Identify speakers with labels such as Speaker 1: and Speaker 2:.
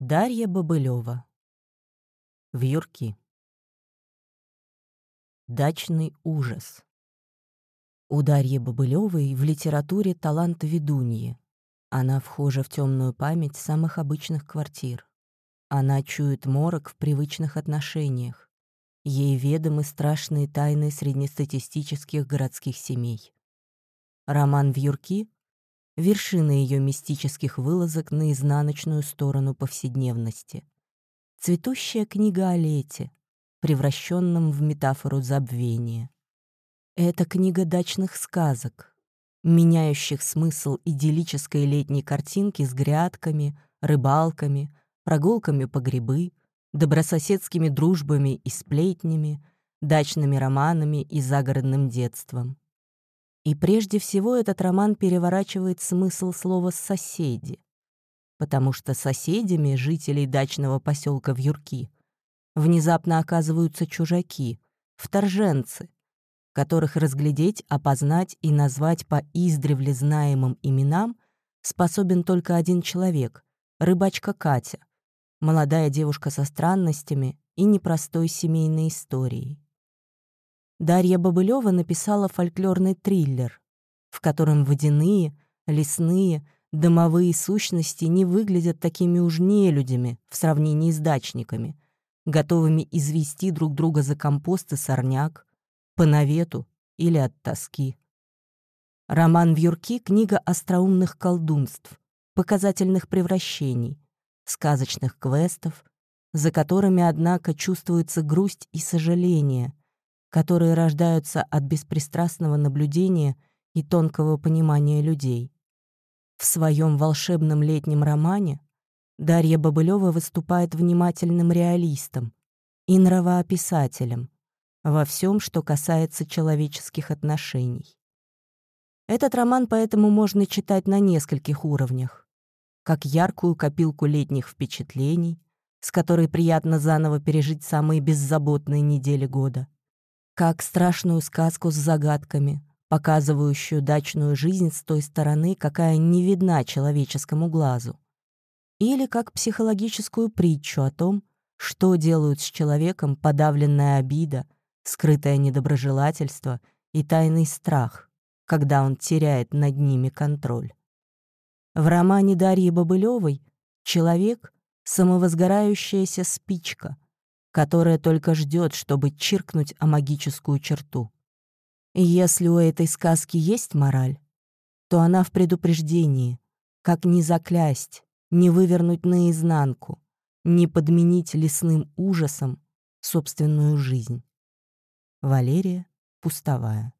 Speaker 1: Дарья Бобылева. Вьюрки. Дачный ужас. У Дарьи Бобылевой в литературе талант ведуньи. Она вхожа в темную память самых обычных квартир. Она чует морок в привычных отношениях. Ей ведомы страшные тайны среднестатистических городских семей. Роман «Вьюрки» вершина ее мистических вылазок на изнаночную сторону повседневности. Цветущая книга о лете, превращенном в метафору забвения. Это книга дачных сказок, меняющих смысл идиллической летней картинки с грядками, рыбалками, прогулками по грибы, добрососедскими дружбами и сплетнями, дачными романами и загородным детством. И прежде всего этот роман переворачивает смысл слова «соседи», потому что соседями жителей дачного поселка Вьюрки внезапно оказываются чужаки, вторженцы, которых разглядеть, опознать и назвать по издревле знаемым именам способен только один человек — рыбачка Катя, молодая девушка со странностями и непростой семейной историей. Дарья Бобылева написала фольклорный триллер, в котором водяные, лесные, домовые сущности не выглядят такими уж нелюдями в сравнении с дачниками, готовыми извести друг друга за компост и сорняк, по навету или от тоски. Роман «Вьюрки» — книга остроумных колдунств, показательных превращений, сказочных квестов, за которыми, однако, чувствуется грусть и сожаление, которые рождаются от беспристрастного наблюдения и тонкого понимания людей. В своем волшебном летнем романе Дарья Бобылева выступает внимательным реалистом и нравоописателем во всем, что касается человеческих отношений. Этот роман поэтому можно читать на нескольких уровнях, как яркую копилку летних впечатлений, с которой приятно заново пережить самые беззаботные недели года — как страшную сказку с загадками, показывающую дачную жизнь с той стороны, какая не видна человеческому глазу. Или как психологическую притчу о том, что делают с человеком подавленная обида, скрытое недоброжелательство и тайный страх, когда он теряет над ними контроль. В романе Дарьи Бобылевой человек — самовозгорающаяся спичка — которая только ждет, чтобы чиркнуть о магическую черту. И если у этой сказки есть мораль, то она в предупреждении, как не заклясть, не вывернуть наизнанку, не подменить лесным ужасом собственную жизнь. Валерия Пустовая